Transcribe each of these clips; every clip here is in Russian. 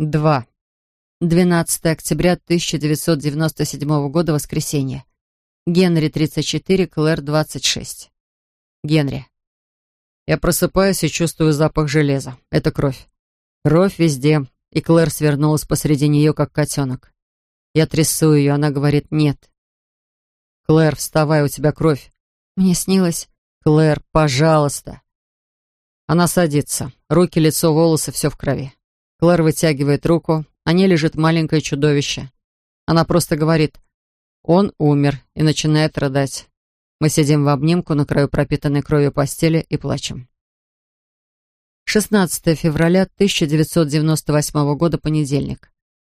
2. 12 октября 1997 года, воскресенье. Генри, 34, Клэр, 26. Генри. Я просыпаюсь и чувствую запах железа. Это кровь. Кровь везде, и Клэр свернулась посреди нее, как котенок. Я трясу ее, она говорит «нет». «Клэр, вставай, у тебя кровь». Мне снилось. «Клэр, пожалуйста». Она садится. Руки, лицо, волосы, все в крови. Клэр вытягивает руку. На ней лежит маленькое чудовище. Она просто говорит «Он умер» и начинает рыдать. Мы сидим в обнимку на краю пропитанной кровью постели и плачем. 16 февраля 1998 года, понедельник.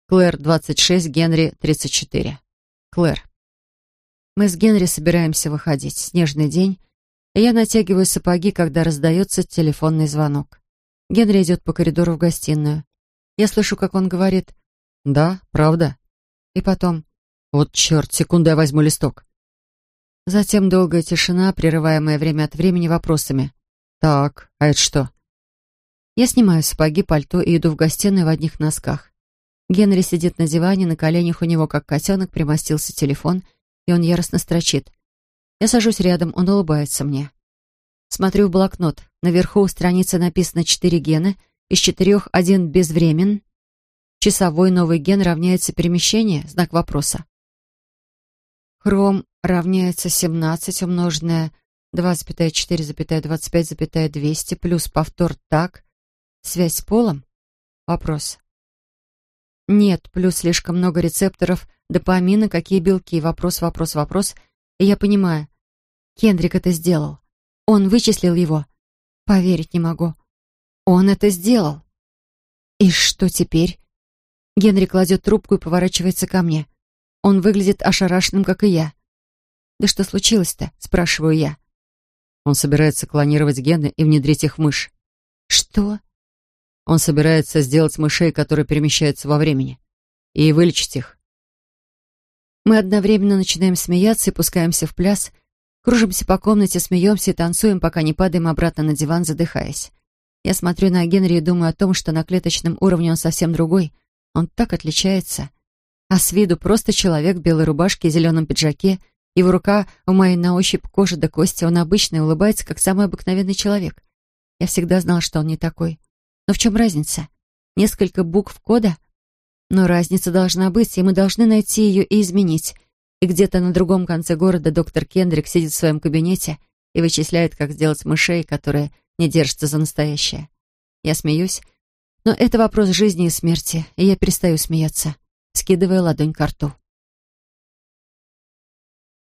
Клэр, 26, Генри, 34. Клэр. Мы с Генри собираемся выходить. Снежный день, и я натягиваю сапоги, когда раздается телефонный звонок. Генри идет по коридору в гостиную. Я слышу, как он говорит «Да, правда». И потом «Вот черт, секунду я возьму листок». Затем долгая тишина, прерываемая время от времени вопросами. «Так, а это что?» Я снимаю сапоги, пальто и иду в гостиную в одних носках. Генри сидит на диване, на коленях у него, как котенок, примостился телефон, и он яростно строчит. Я сажусь рядом, он улыбается мне. Смотрю в блокнот. Наверху у страницы написано «четыре гена», из четырех один безвремен. Часовой новый ген равняется перемещение, знак вопроса. Хром равняется 17 умноженное 2,4,25,200 плюс повтор так, Связь с полом? Вопрос. Нет, плюс слишком много рецепторов допамина, какие белки. Вопрос, вопрос, вопрос. И я понимаю. Кендрик это сделал. Он вычислил его. Поверить не могу. Он это сделал. И что теперь? Генри кладет трубку и поворачивается ко мне. Он выглядит ошарашенным, как и я. «Да что случилось-то?» — спрашиваю я. Он собирается клонировать гены и внедрить их в мышь. «Что?» Он собирается сделать мышей, которые перемещаются во времени, и вылечить их. Мы одновременно начинаем смеяться и пускаемся в пляс, кружимся по комнате, смеемся и танцуем, пока не падаем обратно на диван, задыхаясь. Я смотрю на Генри и думаю о том, что на клеточном уровне он совсем другой. Он так отличается. А с виду просто человек в белой рубашке и зеленом пиджаке, его рука у моей на ощупь кожи до кости, он обычный, улыбается, как самый обыкновенный человек. Я всегда знал, что он не такой. Но в чем разница? Несколько букв кода? Но разница должна быть, и мы должны найти ее и изменить. И где-то на другом конце города доктор Кендрик сидит в своем кабинете и вычисляет, как сделать мышей, которые не держатся за настоящее. Я смеюсь, но это вопрос жизни и смерти, и я перестаю смеяться, скидывая ладонь к рту.